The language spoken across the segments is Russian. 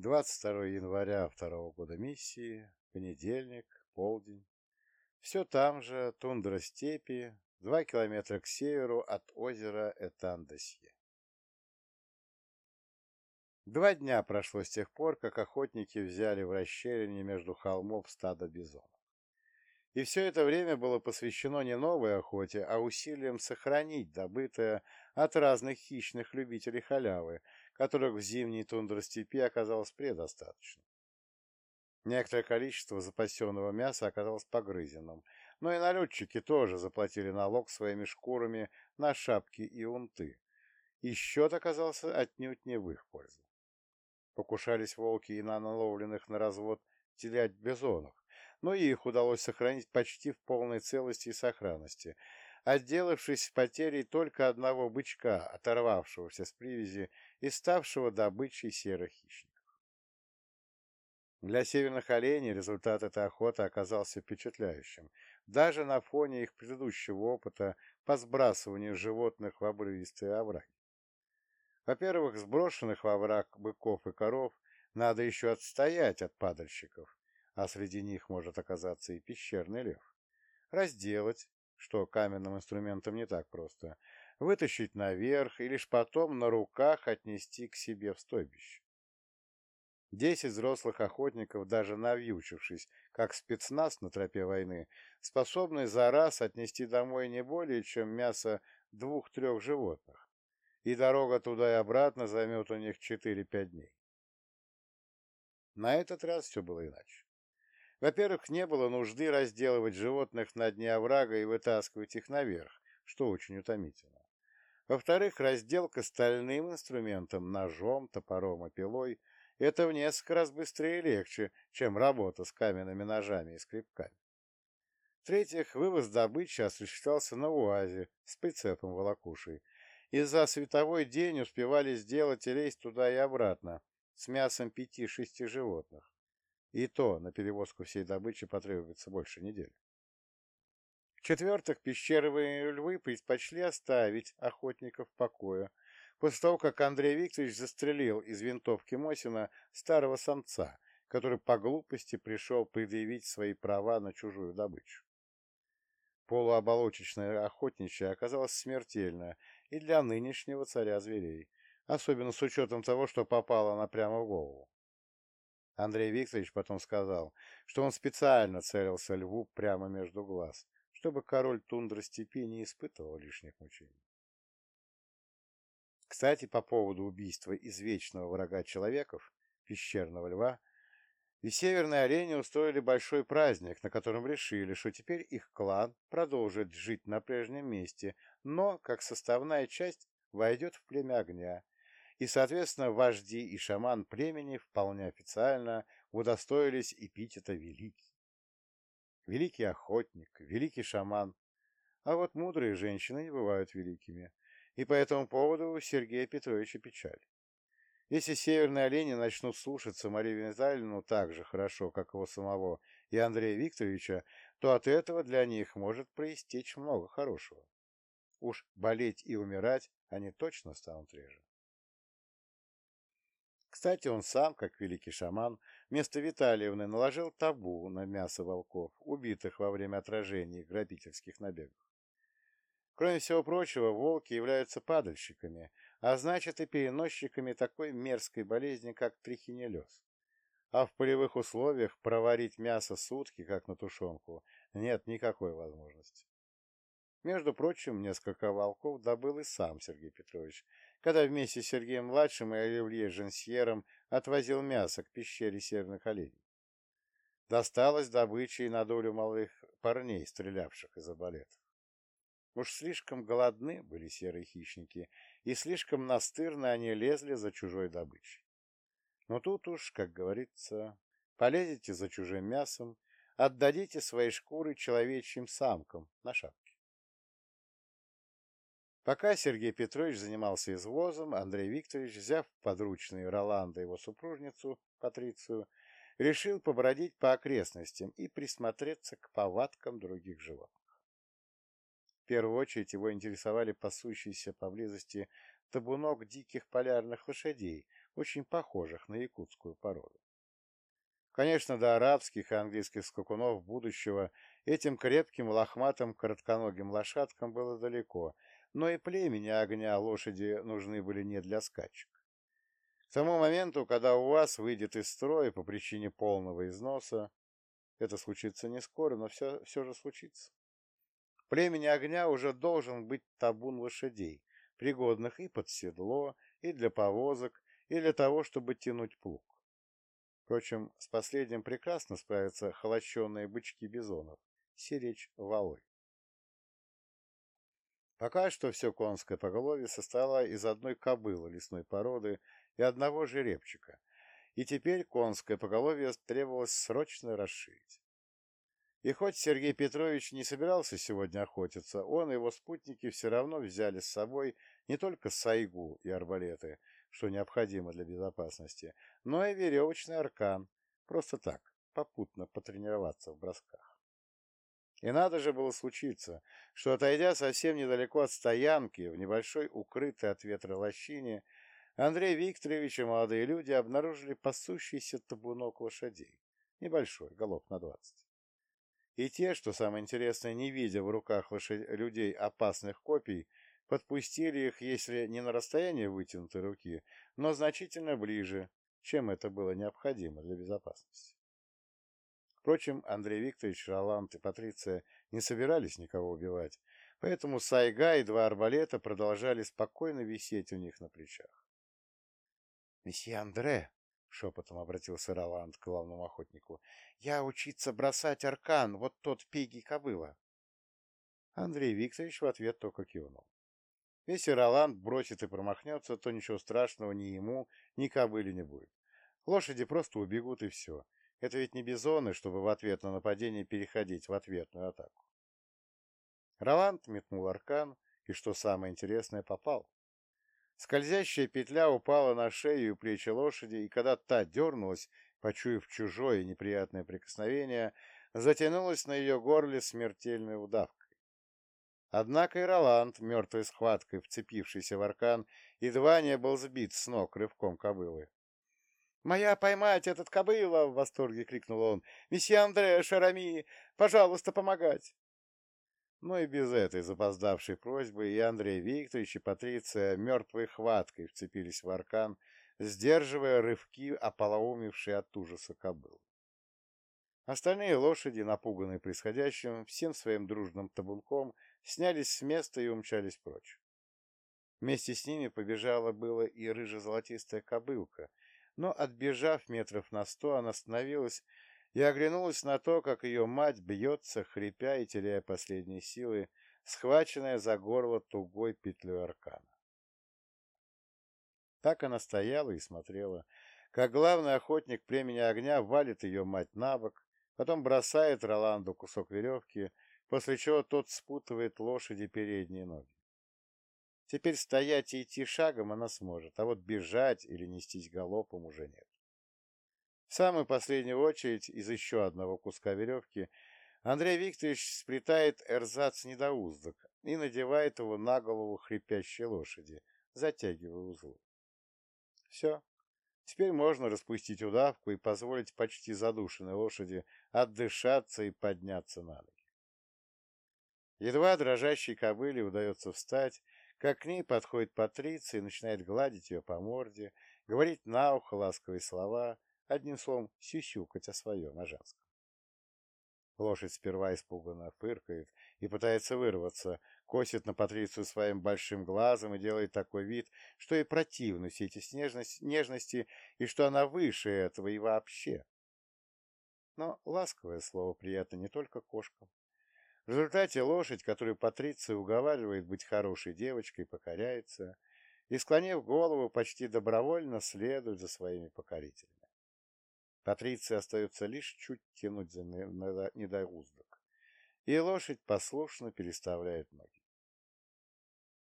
22 января второго года миссии, понедельник, полдень. Все там же, тундра степи, два километра к северу от озера Этандосье. Два дня прошло с тех пор, как охотники взяли в расщелине между холмов стадо бизонов. И все это время было посвящено не новой охоте, а усилиям сохранить добытое от разных хищных любителей халявы, которых в зимней тундростепи оказалось предостаточно. Некоторое количество запасенного мяса оказалось погрызенным, но и налетчики тоже заплатили налог своими шкурами на шапки и унты, и счет оказался отнюдь не в их пользу. Покушались волки и на наловленных на развод телять бизонов, но и их удалось сохранить почти в полной целости и сохранности, отделавшись потерей только одного бычка, оторвавшегося с привязи и ставшего добычей серых хищников. Для северных оленей результат этой охоты оказался впечатляющим, даже на фоне их предыдущего опыта по сбрасыванию животных в обрывистые овраги. Во-первых, сброшенных во враг быков и коров надо еще отстоять от падальщиков, а среди них может оказаться и пещерный лев. Разделать, что каменным инструментом не так просто, вытащить наверх и лишь потом на руках отнести к себе в стойбище. Десять взрослых охотников, даже навьючившись, как спецназ на тропе войны, способны за раз отнести домой не более, чем мясо двух-трех животных, и дорога туда и обратно займет у них 4-5 дней. На этот раз все было иначе. Во-первых, не было нужды разделывать животных на дне оврага и вытаскивать их наверх, что очень утомительно. Во-вторых, разделка стальным инструментом, ножом, топором и пилой – это в несколько раз быстрее и легче, чем работа с каменными ножами и скребками. В-третьих, вывоз добычи осуществлялся на УАЗе с прицепом волокушей, и за световой день успевали сделать рейс туда и обратно с мясом пяти-шести животных. И то на перевозку всей добычи потребуется больше недели. В-четвертых, пещеровые львы предпочли оставить охотников в покое, после того, как Андрей Викторович застрелил из винтовки Мосина старого самца, который по глупости пришел предъявить свои права на чужую добычу. Полуоболочечная охотничья оказалась смертельная и для нынешнего царя зверей, особенно с учетом того, что попала она прямо в голову. Андрей Викторович потом сказал, что он специально целился льву прямо между глаз, чтобы король тундры степи не испытывал лишних мучений. Кстати, по поводу убийства извечного врага человеков, пещерного льва, и северные олени устроили большой праздник, на котором решили, что теперь их клан продолжит жить на прежнем месте, но, как составная часть, войдет в племя огня и, соответственно, вожди и шаман племени вполне официально удостоились эпитета «великий». Великий охотник, великий шаман, а вот мудрые женщины не бывают великими, и по этому поводу у Сергея Петровича печаль. Если северные олени начнут слушаться Марию Витальевну так же хорошо, как его самого и Андрея Викторовича, то от этого для них может проистечь много хорошего. Уж болеть и умирать они точно станут реже. Кстати, он сам, как великий шаман, вместо Витальевны наложил табу на мясо волков, убитых во время отражений грабительских набегов. Кроме всего прочего, волки являются падальщиками, а значит и переносчиками такой мерзкой болезни, как трихинеллез. А в полевых условиях проварить мясо сутки, как на тушенку, нет никакой возможности. Между прочим, несколько волков добыл и сам Сергей Петрович, когда вместе с Сергеем-младшим и Оливье Женсьером отвозил мясо к пещере северных оленей. Досталось добычи и на долю малых парней, стрелявших из арбалетов. Уж слишком голодны были серые хищники, и слишком настырно они лезли за чужой добычей. Но тут уж, как говорится, полезете за чужим мясом, отдадите свои шкуры человечьим самкам на шапке. Пока Сергей Петрович занимался извозом, Андрей Викторович, взяв подручные Роланда его супружницу, Патрицию, решил побродить по окрестностям и присмотреться к повадкам других животных. В первую очередь его интересовали пасущиеся поблизости табунок диких полярных лошадей, очень похожих на якутскую породу. Конечно, до арабских и английских скакунов будущего этим крепким, лохматым, коротконогим лошадкам было далеко, но и племени огня лошади нужны были не для скачек. К тому моменту, когда у вас выйдет из строя по причине полного износа, это случится не скоро, но все, все же случится. Племени огня уже должен быть табун лошадей, пригодных и под седло, и для повозок, и для того, чтобы тянуть плуг. Впрочем, с последним прекрасно справятся холощенные бычки бизонов, сиречь валы. Пока что все конское поголовье состояло из одной кобылы лесной породы и одного жеребчика, и теперь конское поголовье требовалось срочно расширить. И хоть Сергей Петрович не собирался сегодня охотиться, он и его спутники все равно взяли с собой не только сайгу и арбалеты, что необходимо для безопасности, но и веревочный аркан, просто так, попутно потренироваться в бросках. И надо же было случиться, что, отойдя совсем недалеко от стоянки, в небольшой укрытой от ветра лощине, Андрей Викторович и молодые люди обнаружили пасущийся табунок лошадей, небольшой, голов на двадцать. И те, что самое интересное, не видя в руках лошадь... людей опасных копий, подпустили их, если не на расстояние вытянутой руки, но значительно ближе, чем это было необходимо для безопасности. Впрочем, Андрей Викторович, Роланд и Патриция не собирались никого убивать, поэтому сайга и два арбалета продолжали спокойно висеть у них на плечах. — Месье Андре, — шепотом обратился Роланд к главному охотнику. — Я учиться бросать аркан, вот тот пиги кобыла. Андрей Викторович в ответ только кивнул. Если Роланд бросит и промахнется, то ничего страшного ни ему, ни кобыле не будет. Лошади просто убегут и все. Это ведь не бизоны, чтобы в ответ на нападение переходить в ответную атаку. Роланд метнул аркан, и, что самое интересное, попал. Скользящая петля упала на шею и плечи лошади, и когда та дернулась, почуяв чужое неприятное прикосновение, затянулась на ее горле смертельной удавкой. Однако и Роланд, мертвой схваткой, вцепившийся в аркан, едва не был сбит с ног рывком кобылы. «Моя поймать этот кобыла!» — в восторге крикнул он. «Месье Андре, Шарами, пожалуйста, помогать!» Но и без этой запоздавшей просьбы и Андрей Викторович, и Патриция мертвой хваткой вцепились в аркан, сдерживая рывки, ополоумевшие от ужаса кобыл. Остальные лошади, напуганные происходящим, всем своим дружным табунком снялись с места и умчались прочь. Вместе с ними побежала было и рыже-золотистая кобылка, но, отбежав метров на сто, она остановилась и оглянулась на то, как ее мать бьется, хрипя и теряя последние силы, схваченная за горло тугой петлей аркана. Так она стояла и смотрела, как главный охотник племени огня валит ее мать на бок, потом бросает Роланду кусок веревки, после чего тот спутывает лошади передние ноги. Теперь стоять и идти шагом она сможет, а вот бежать или нестись галопом уже нет. В самую последнюю очередь из еще одного куска веревки Андрей Викторович сплетает эрзац недоуздок и надевает его на голову хрипящей лошади, затягивая узлы. Все. Теперь можно распустить удавку и позволить почти задушенной лошади отдышаться и подняться на ноги. Едва дрожащей кобыле удается встать, как к ней подходит Патриция и начинает гладить ее по морде, говорить на ухо ласковые слова — Одним словом, сюсюкать о своем, о женском. Лошадь сперва испуганно фыркает и пытается вырваться, косит на Патрицию своим большим глазом и делает такой вид, что ей противны все эти нежности и что она выше этого и вообще. Но ласковое слово приятно не только кошкам. В результате лошадь, которую Патриция уговаривает быть хорошей девочкой, покоряется и, склонив голову, почти добровольно следует за своими покорителями. Патриции остается лишь чуть тянуть за недоуздок, и лошадь послушно переставляет ноги.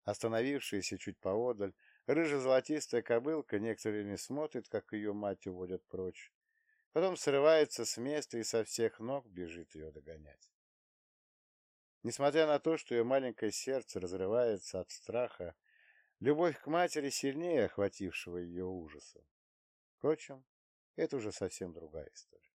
Остановившаяся чуть поодаль, рыже-золотистая кобылка некоторое время смотрит, как ее мать уводят прочь, потом срывается с места и со всех ног бежит ее догонять. Несмотря на то, что ее маленькое сердце разрывается от страха, Любовь к матери сильнее охватившего ее ужаса. Впрочем, это уже совсем другая история.